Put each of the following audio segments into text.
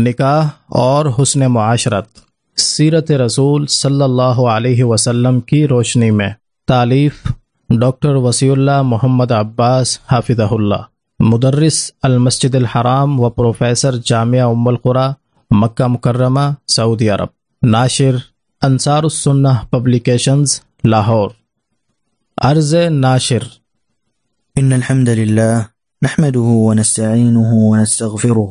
نکاح اور حسن معاشرت۔ سیرت رسول صلی اللہ علیہ وسلم کی روشنی میں تعلیف ڈاکٹر وسیع اللہ محمد عباس حافظ اللہ مدرس المسجد الحرام و پروفیسر جامعہ ام القرا، مکہ مکرمہ، سعودی عرب۔ ناشر انصار السنہ پبلیکیشنز، لاہور۔ عرض ناشر۔ إن الحمد لله نحمده ونستعينه ونستغفره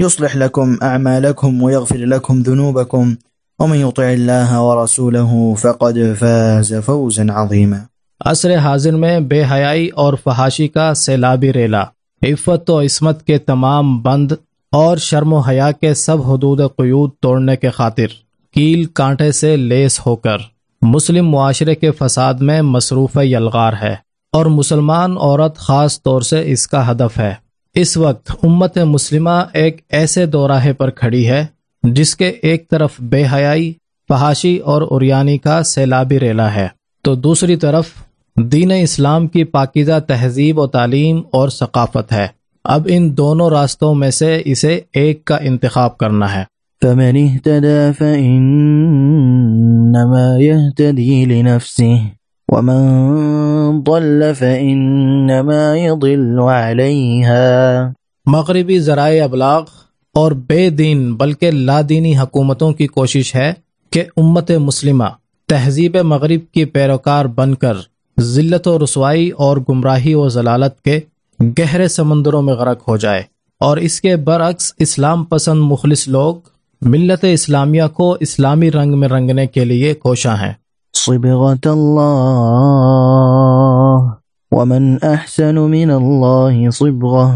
يصلح لكم أعمالكم ويغفر لكم ذنوبكم، ومن يطع الله ورسوله فقد فاز فوزا عظيما. عصر حاضر میں بے حیائی اور فحاشی کا سیلابی ریلا۔ عفت و عصمت کے تمام بند اور شرم و حیا کے سب حدود قیود توڑنے کے خاطر کیل کانٹے سے لیس ہو کر مسلم معاشرے کے فساد میں مصروف یلغار ہے اور مسلمان عورت خاص طور سے اس کا ہدف ہے۔ اس وقت امت مسلمہ ایک ایسے دوراہے پر کھڑی ہے جس کے ایک طرف بے حیائی، فحاشی اور اریانی کا سیلابی ریلا ہے۔ تو دوسری طرف دین اسلام کی پاکیزہ تہذیب و تعلیم اور ثقافت ہے۔ اب ان دونوں راستوں میں سے اسے ایک کا انتخاب کرنا ہے۔ فمن اهتدى فإنما يهتدي لنفسه ومن ضل فإنما يضل عليها مغربی ذرائع ابلاغ اور بے دین بلکہ لادینی حکومتوں کی کوشش ہے کہ امت مسلمہ تہذیب مغرب کی پیروکار بن کر ذلت و رسوائی اور گمراہی و ضلالت کے گہرے سمندروں میں غرق ہو جائے اور اس کے برعکس اسلام پسند مخلص لوگ ملت اسلامیہ کو اسلامی رنگ میں رنگنے کے لیے کوشاں ہیں۔ صبغة الله. ومن أحسن من الله صبغة.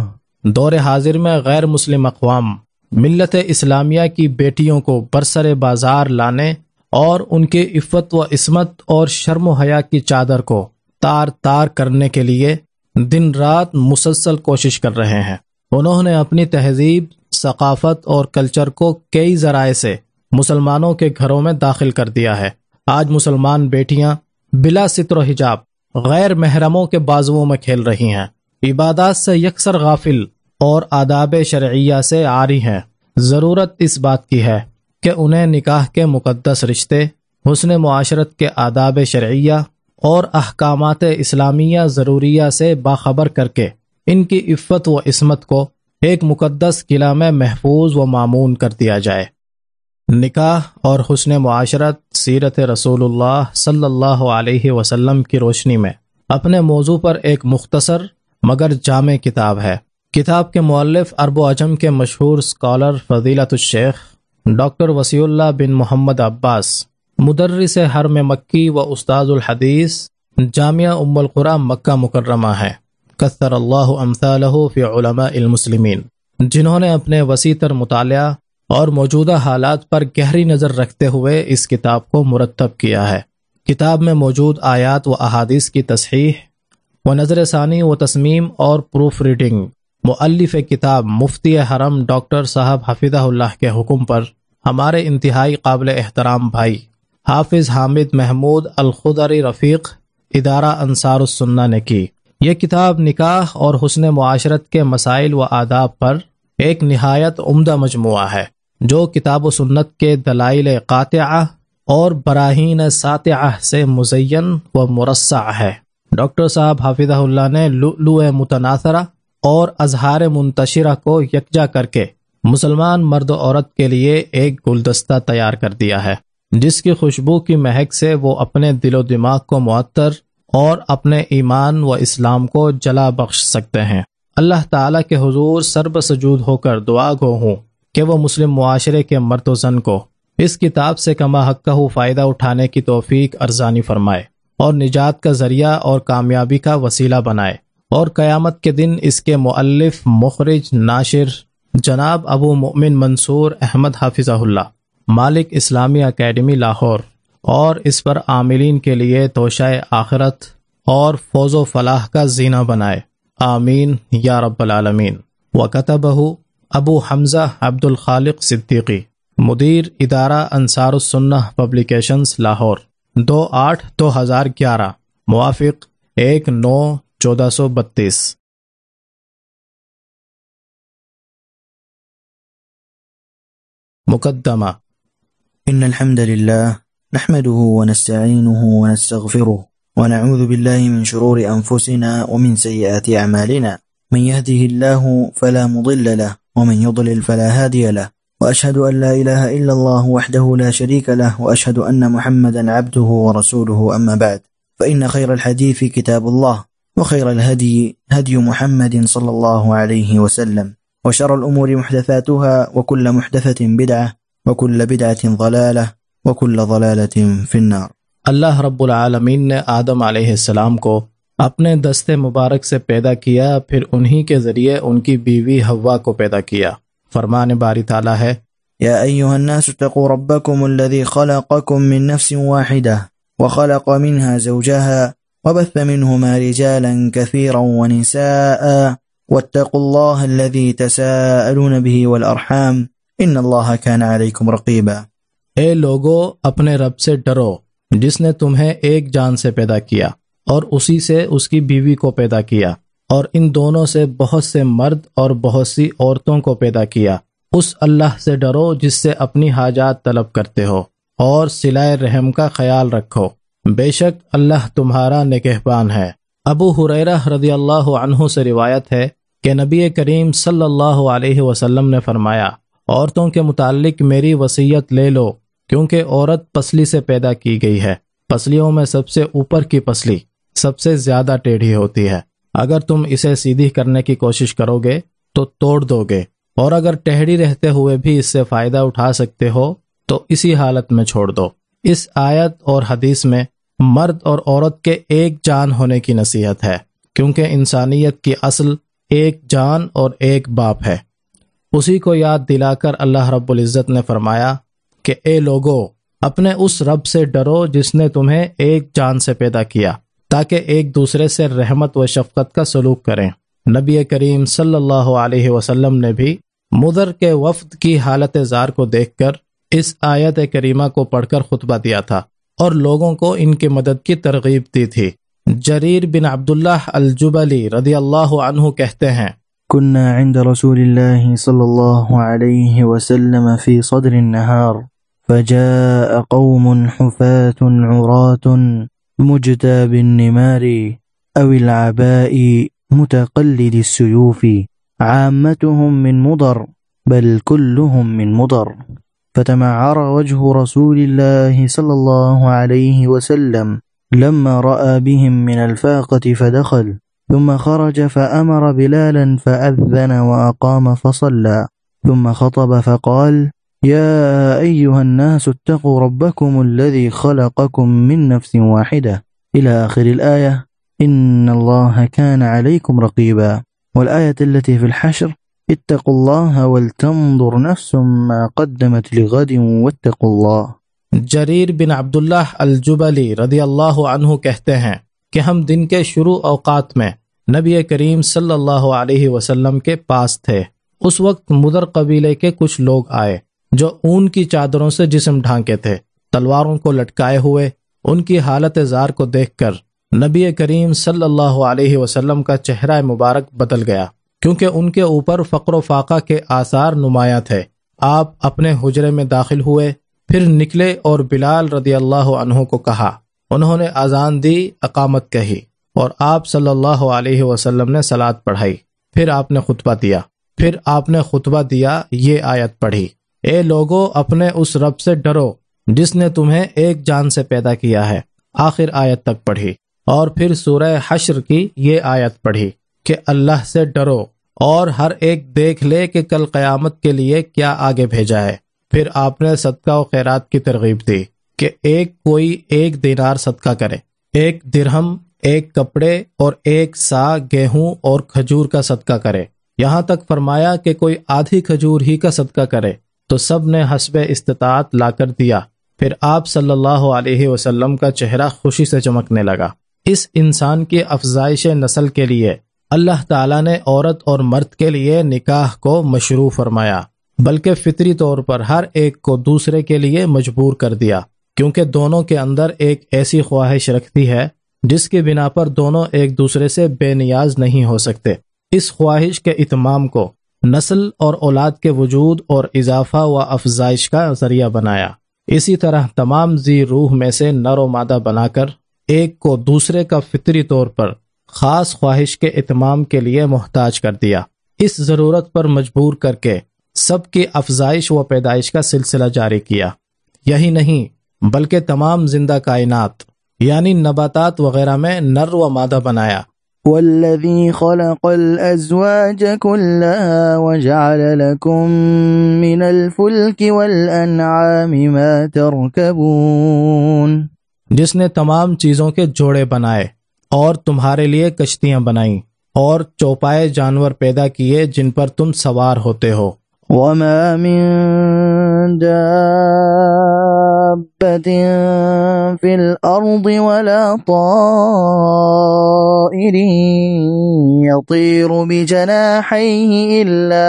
دور حاضر میں غیر مسلم اقوام، ملت اسلامیہ کی بیٹیوں کو برسر بازار لانے اور ان کے عفت و عصمت اور شرم و حیا کی چادر کو تار تار کرنے کے لیے دن رات مسلسل کوشش کر رہے ہیں۔ انہوں نے اپنی تہذیب، ثقافت اور کلچر کو کئی ذرائع سے مسلمانوں کے گھروں میں داخل کر دیا ہے۔ آج مسلمان بیٹیاں بلا ستر و حجاب، غیر محرموں کے بازوؤں میں کھیل رہی ہیں۔ عبادات سے یکسر غافل اور آداب شرعیہ سے آ رہی ہیں۔ ضرورت اس بات کی ہے کہ انہیں نکاح کے مقدس رشتے، حسن معاشرت کے آداب شرعیہ اور احکامات اسلامیہ ضروریہ سے باخبر کر کے ان کی عفت و عصمت کو ایک مقدس قلعہ میں محفوظ و معمون کر دیا جائے۔ نکاح اور حسن معاشرت سیرت رسول اللہ صلی اللہ علیہ وسلم کی روشنی میں۔ اپنے موضوع پر ایک مختصر مگر جامع کتاب ہے۔ کتاب کے مؤلف ارب و اجم کے مشہور اسکالر فضیلت الشیخ ڈاکٹر وسیع اللہ بن محمد عباس، مدرس حرم مکی و استاد الحدیث، جامعہ ام القرا مکہ مکرمہ ہے کثر اللہ امثالہ فی علماء المسلمین۔ جنہوں نے اپنے وسیع تر مطالعہ اور موجودہ حالات پر گہری نظر رکھتے ہوئے اس کتاب کو مرتب کیا ہے۔ کتاب میں موجود آیات و احادیث کی تصحیح و نظر ثانی و تسمیم اور پروف ریڈنگ، مؤلف کتاب مفتی حرم ڈاکٹر صاحب حفیظہ اللہ کے حکم پر ہمارے انتہائی قابل احترام بھائی حافظ حامد محمود الخدری رفیق، ادارہ انصار السنہ نے کی۔ یہ کتاب نکاح اور حسن معاشرت کے مسائل و آداب پر ایک نہایت عمدہ مجموعہ ہے۔ جو کتاب و سنت کے دلائل قاطعہ اور براہین ساتعہ سے مزین و مرصع ہے۔ ڈاکٹر صاحب حافظہ اللہ نے لؤلؤ متناثرہ اور اظہار منتشرہ کو یکجا کر کے مسلمان مرد و عورت کے لیے ایک گلدستہ تیار کر دیا ہے، جس کی خوشبو کی مہک سے وہ اپنے دل و دماغ کو معطر اور اپنے ایمان و اسلام کو جلا بخش سکتے ہیں۔ اللہ تعالیٰ کے حضور سرب سجود ہو کر دعا گو ہوں۔ کہ وہ مسلم معاشرے کے مرد و زن کو اس کتاب سے کما حق کا فائدہ اٹھانے کی توفیق ارزانی فرمائے اور نجات کا ذریعہ اور کامیابی کا وسیلہ بنائے اور قیامت کے دن اس کے مؤلف، مخرج، ناشر جناب ابو مؤمن منصور احمد حافظ اللہ، مالک اسلامی اکیڈمی لاہور اور اس پر عاملین کے لیے توشۂ آخرت اور فوز و فلاح کا زینہ بنائے، آمین، یا رب العالمین۔ وکتبہ ابو حمزہ عبد الخالق صدیقی، مدیر ادارہ انصار السنہ پبلیکیشنز لاہور، دو آٹھ دو ہزار گیارہ، موافق، ایک نو چودہ سو بتیس۔ مقدمہ۔ إن الحمد لله نحمده ونستعينه ونستغفره ونعوذ بالله من شرور أنفسنا ومن سيئات أعمالنا من يهده الله فلا مضل له، ومن يضلل فلا هادي له، وأشهد أن لا إله إلا الله وحده لا شريك له، وأشهد أن محمدا عبده ورسوله، أما بعد، فإن خير الحديث كتاب الله، وخير الهدي هدي محمد صلى الله عليه وسلم، وشر الأمور محدثاتها، وكل محدثة بدعة، وكل بدعة ضلالة، وكل ضلالة في النار. اللہ رب العالمین نے آدم علیہ السلام کو اپنے دست مبارک سے پیدا کیا پھر انہی کے ذریعے ان کی بیوی ہوا کو پیدا کیا۔ فرمان باری تعالیٰ ہے يا أيها الناس اتقوا ربكم الذي خلقكم من نفس واحدة وخلق منها زوجها وبث منهما رجالا كثيرا ونساء واتقوا الله الذي تساءلون به والأرحام ان اللہ کان علیکم رقیبا۔ اے لوگو اپنے رب سے ڈرو جس نے تمہیں ایک جان سے پیدا کیا۔ اور اسی سے اس کی بیوی کو پیدا کیا اور ان دونوں سے بہت سے مرد اور بہت سی عورتوں کو پیدا کیا۔ اس اللہ سے ڈرو جس سے اپنی حاجات طلب کرتے ہو اور سلائے رحم کا خیال رکھو۔ بے شک اللہ تمہارا نگہبان ہے۔ ابو حریرہ رضی اللہ عنہ سے روایت ہے کہ نبی کریم صلی اللہ علیہ وسلم نے فرمایا، عورتوں کے متعلق میری وصیت لے لو، کیونکہ عورت پسلی سے پیدا کی گئی ہے۔ پسلیوں میں سب سے اوپر کی پسلی۔ سب سے زیادہ ٹیڑھی ہوتی ہے۔ اگر تم اسے سیدھی کرنے کی کوشش کرو گے تو توڑ دو گے اور اگر ٹہڑی رہتے ہوئے بھی اس سے فائدہ اٹھا سکتے ہو تو اسی حالت میں چھوڑ دو۔ اس آیت اور حدیث میں مرد اور عورت کے ایک جان ہونے کی نصیحت ہے، کیونکہ انسانیت کی اصل ایک جان اور ایک باپ ہے۔ اسی کو یاد دلا کر اللہ رب العزت نے فرمایا کہ اے لوگو، اپنے اس رب سے ڈرو جس نے تمہیں ایک جان سے پیدا کیا۔ تاکہ ایک دوسرے سے رحمت و شفقت کا سلوک کریں۔ نبی کریم صلی اللہ علیہ وسلم نے بھی مدر کے وفد کی حالت زار کو دیکھ کر اس آیت کریمہ کو پڑھ کر خطبہ دیا تھا اور لوگوں کو ان کی مدد کی ترغیب دی تھی۔ جریر بن عبداللہ الجبلی رضی اللہ عنہ کہتے ہیں كنا عند رسول الله صلى الله عليه وسلم في صدر النهار فجاء قوم حفاة عراة مجتاب النمار أو العباء متقلد السيوف. عامتهم من مضر، بل كلهم من مضر. فتمعر وجه رسول الله صلى الله عليه وسلم. لما رأى بهم من الفاقة فدخل، ثم خرج فأمر بلالا فأذن وأقام فصلى. ثم خطب فقال يا أيها الناس اتقوا ربكم الذي خلقكم من نفس واحدة. إلى آخر الآية، إن الله كان عليكم رقيبا. والآية التي في الحشر، اتقوا الله ولتنظر نفس ما قدمت لغد واتقوا الله. جریر بن عبداللہ الجبلی رضی اللہ عنہ کہتے ہیں کہ ہم دن کے شروع اوقات میں نبی کریم صلی اللہ علیہ وسلم کے پاس تھے۔ اس وقت مدر قبیلے کے کچھ لوگ آئے۔ جو اون کی چادروں سے جسم ڈھانکے تھے۔ تلواروں کو لٹکائے ہوئے، ان کی حالت زار کو دیکھ کر نبی کریم صلی اللہ علیہ وسلم کا چہرہ مبارک بدل گیا۔ کیونکہ ان کے اوپر فقر و فاقہ کے آثار نمایاں تھے۔ آپ اپنے حجرے میں داخل ہوئے، پھر نکلے اور بلال رضی اللہ عنہ کو کہا، انہوں نے اذان دی، اقامت کہی اور آپ صلی اللہ علیہ وسلم نے سلاد پڑھائی۔ پھر آپ نے خطبہ دیا۔ پھر آپ نے خطبہ دیا، یہ آیت پڑھی۔ اے لوگو، اپنے اس رب سے ڈرو جس نے تمہیں ایک جان سے پیدا کیا ہے۔ آخر آیت تک پڑھی۔ اور پھر سورہ حشر کی یہ آیت پڑھی کہ اللہ سے ڈرو اور ہر ایک دیکھ لے کہ کل قیامت کے لیے کیا آگے بھیجا ہے۔ پھر آپ نے صدقہ و خیرات کی ترغیب دی کہ ایک کوئی ایک دینار صدقہ کرے۔ ایک درہم، ایک کپڑے اور ایک سا گیہوں اور کھجور کا صدقہ کرے۔ یہاں تک فرمایا کہ کوئی آدھی کھجور ہی کا صدقہ کرے۔ تو سب نے حسب استطاعت لا کر دیا۔ پھر آپ صلی اللہ علیہ وسلم کا چہرہ خوشی سے چمکنے لگا۔ اس انسان کی افزائش نسل کے لیے۔ اللہ تعالیٰ نے عورت اور مرد کے لیے نکاح کو مشروع فرمایا۔ بلکہ فطری طور پر ہر ایک کو دوسرے کے لیے مجبور کر دیا۔ کیونکہ دونوں کے اندر ایک ایسی خواہش رکھتی ہے جس کی بنا پر دونوں ایک دوسرے سے بے نیاز نہیں ہو سکتے۔ اس خواہش کے اتمام کو نسل اور اولاد کے وجود اور اضافہ و افزائش کا ذریعہ بنایا۔ اسی طرح تمام زی روح میں سے نر و مادہ بنا کر ایک کو دوسرے کا فطری طور پر خاص خواہش کے اتمام کے لیے محتاج کر دیا۔ اس ضرورت پر مجبور کر کے سب کی افزائش و پیدائش کا سلسلہ جاری کیا۔ یہی نہیں، بلکہ تمام زندہ کائنات یعنی نباتات وغیرہ میں نر و مادہ بنایا۔ والذي خلق الأزواج كلها وجعل لكم من الفلك والأنعام ما تركبون. جس نے تمام چیزوں کے جوڑے بنائے اور تمہارے لیے کشتیاں بنائیں اور چوپائے جانور پیدا کیے جن پر تم سوار ہوتے ہو۔ وما من دابة في الأرض ولا طائر يطير بجناحيه إلا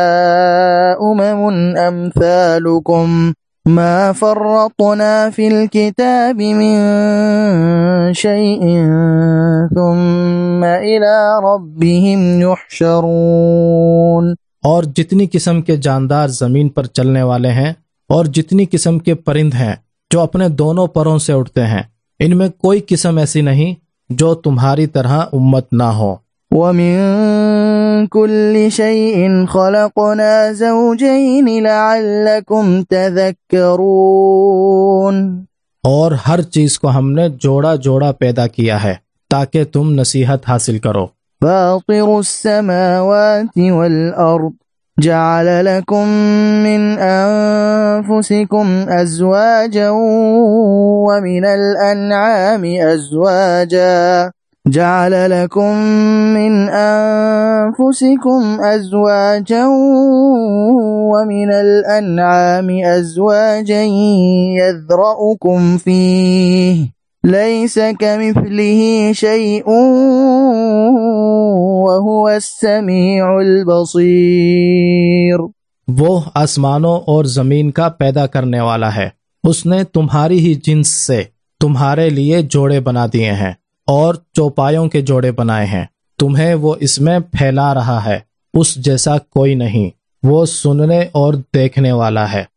أمم أمثالكم ما فرطنا في الكتاب من شيء ثم إلى ربهم يحشرون اور جتنی قسم کے جاندار زمین پر چلنے والے ہیں اور جتنی قسم کے پرند ہیں جو اپنے دونوں پروں سے اٹھتے ہیں ان میں کوئی قسم ایسی نہیں جو تمہاری طرح امت نہ ہو۔ وَمِن كُلِّ شَيْءٍ خَلَقْنَا زَوْجَيْنِ لَعَلَّكُمْ تَذَكَّرُونَ۔ اور ہر چیز کو ہم نے جوڑا جوڑا پیدا کیا ہے تاکہ تم نصیحت حاصل کرو۔ فاطر السماوات والأرض۔ جعل لكم من أنفسكم أزواجا ومن الأنعام أزواجا. جعل لكم من أنفسكم أزواجا ومن الأنعام أزواجا يذرأكم فيه. ليس كمثله شيء وهو السميع البصير۔ وہ آسمانوں اور زمین کا پیدا کرنے والا ہے۔ اس نے تمہاری ہی جنس سے تمہارے لیے جوڑے بنا دیے ہیں اور چوپایوں کے جوڑے بنائے ہیں۔ تمہیں وہ اس میں پھیلا رہا ہے۔ اس جیسا کوئی نہیں۔ وہ سننے اور دیکھنے والا ہے۔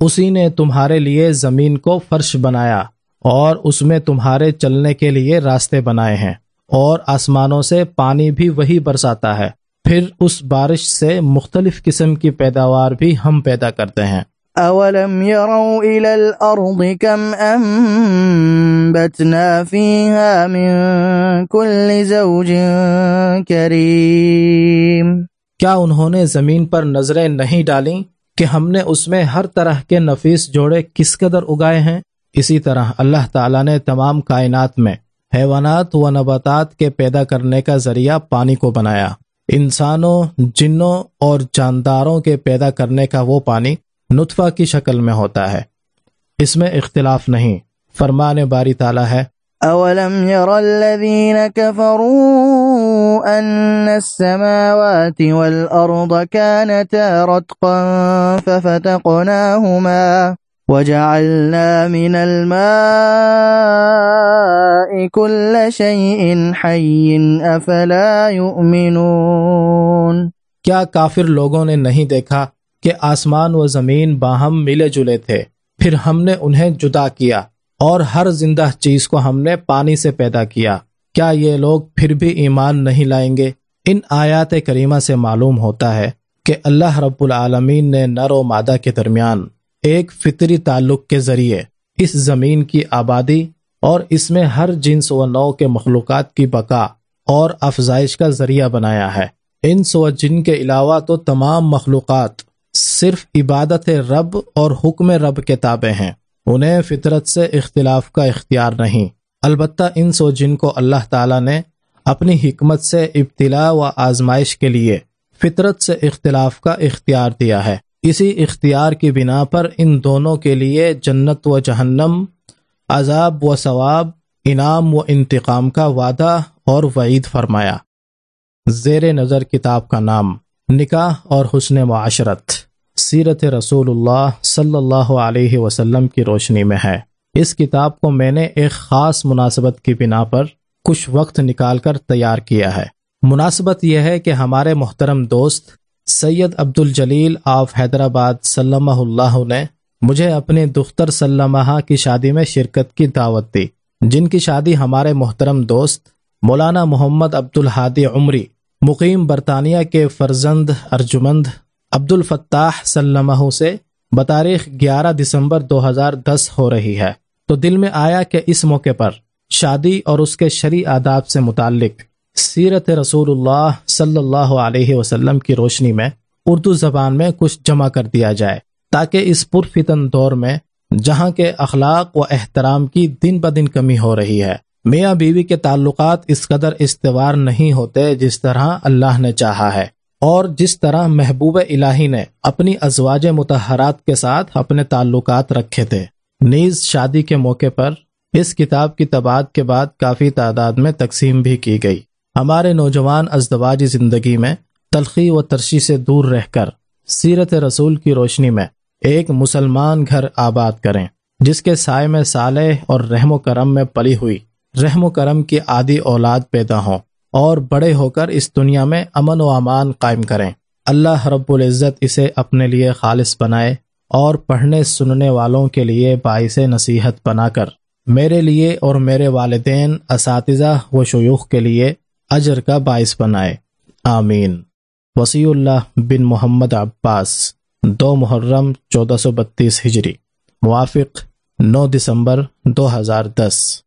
اسی نے تمہارے لیے زمین کو فرش بنایا اور اس میں تمہارے چلنے کے لیے راستے بنائے ہیں اور آسمانوں سے پانی بھی وہی برساتا ہے۔ پھر اس بارش سے مختلف قسم کی پیداوار بھی ہم پیدا کرتے ہیں۔ اولم يروا الى الارض كم انبتنا فيها من كل زوج كريم۔ کیا انہوں نے زمین پر نظریں نہیں ڈالیں؟ کہ ہم نے اس میں ہر طرح کے نفیس جوڑے کس قدر اگائے ہیں؟ اسی طرح اللہ تعالیٰ نے تمام کائنات میں حیوانات و نباتات کے پیدا کرنے کا ذریعہ پانی کو بنایا۔ انسانوں، جنوں اور جانداروں کے پیدا کرنے کا وہ پانی نطفہ کی شکل میں ہوتا ہے۔ اس میں اختلاف نہیں۔ فرمان باری تعالیٰ ہے، اولم ير السماوات والارض كانتا رتقا ففتقناهما وجعلنا من الماء كل شيء حي أفلا يؤمنون کیا کافر لوگوں نے نہیں دیکھا کہ آسمان و زمین باہم ملے جلے تھے؟ پھر ہم نے انہیں جدا کیا اور ہر زندہ چیز کو ہم نے پانی سے پیدا کیا۔ کیا یہ لوگ پھر بھی ایمان نہیں لائیں گے؟ ان آیات کریمہ سے معلوم ہوتا ہے کہ اللہ رب العالمین نے نر و مادہ کے درمیان ایک فطری تعلق کے ذریعے اس زمین کی آبادی اور اس میں ہر جنس و نو کے مخلوقات کی بقا اور افزائش کا ذریعہ بنایا ہے۔ ان سو جن کے علاوہ تو تمام مخلوقات صرف عبادت رب اور حکم رب کے تابع ہیں۔ انہیں فطرت سے اختلاف کا اختیار نہیں۔ البتہ ان سو جن کو اللہ تعالیٰ نے اپنی حکمت سے ابتلا و آزمائش کے لیے فطرت سے اختلاف کا اختیار دیا ہے۔ اسی اختیار کی بنا پر ان دونوں کے لیے جنت و جہنم، عذاب و ثواب، انعام و انتقام کا وعدہ اور وعید فرمایا۔ زیر نظر کتاب کا نام، نکاح اور حسن معاشرت، سیرت رسول اللہ صلی اللہ علیہ وسلم کی روشنی میں ہے۔ اس کتاب کو میں نے ایک خاص مناسبت کی بنا پر کچھ وقت نکال کر تیار کیا ہے۔ مناسبت یہ ہے کہ ہمارے محترم دوست سید عبد الجلیل آف حیدرآباد سلمہ اللہ نے مجھے اپنی دختر سلمہ کی شادی میں شرکت کی دعوت دی، جن کی شادی ہمارے محترم دوست مولانا محمد عبد الحادی عمری، مقیم برطانیہ کے فرزند ارجمند عبد الفتاح سلمہ سے بتاریخ گیارہ دسمبر دو ہزار دس ہو رہی ہے۔ تو دل میں آیا کہ اس موقع پر شادی اور اس کے شرع آداب سے متعلق سیرت رسول اللہ صلی اللہ علیہ وسلم کی روشنی میں اردو زبان میں کچھ جمع کر دیا جائے تاکہ اس پرفتن دور میں جہاں کے اخلاق و احترام کی دن بدن کمی ہو رہی ہے۔ میاں بیوی کے تعلقات اس قدر استوار نہیں ہوتے جس طرح اللہ نے چاہا ہے۔ اور جس طرح محبوب الہی نے اپنی ازواج متحرات کے ساتھ اپنے تعلقات رکھے تھے۔ نیز شادی کے موقع پر اس کتاب کی تباد کے بعد کافی تعداد میں تقسیم بھی کی گئی۔ ہمارے نوجوان ازدواجی زندگی میں تلخی و ترشی سے دور رہ کر سیرت رسول کی روشنی میں ایک مسلمان گھر آباد کریں، جس کے سائے میں صالح اور رحم و کرم میں پلی ہوئی، رحم و کرم کی عادی اولاد پیدا ہوں۔ اور بڑے ہو کر اس دنیا میں امن و امان قائم کریں۔ اللہ رب العزت اسے اپنے لیے خالص بنائے اور پڑھنے سننے والوں کے لیے باعث نصیحت بنا کر۔ میرے لیے اور میرے والدین، اساتذہ و شیوخ کے لیے اجر کا باعث بنائے۔ آمین۔ وسیع اللہ بن محمد عباس، دو محرم، چودہ سو بتیس ہجری، موافق، نو دسمبر، دو ہزار دس۔